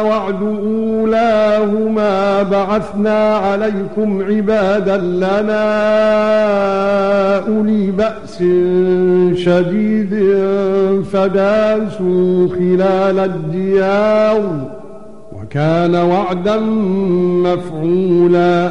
وعد اولاهما بعثنا عليكم عبادا لنا اولي باس شديد فداسوا خلال الديار وكان وعدا مفعولا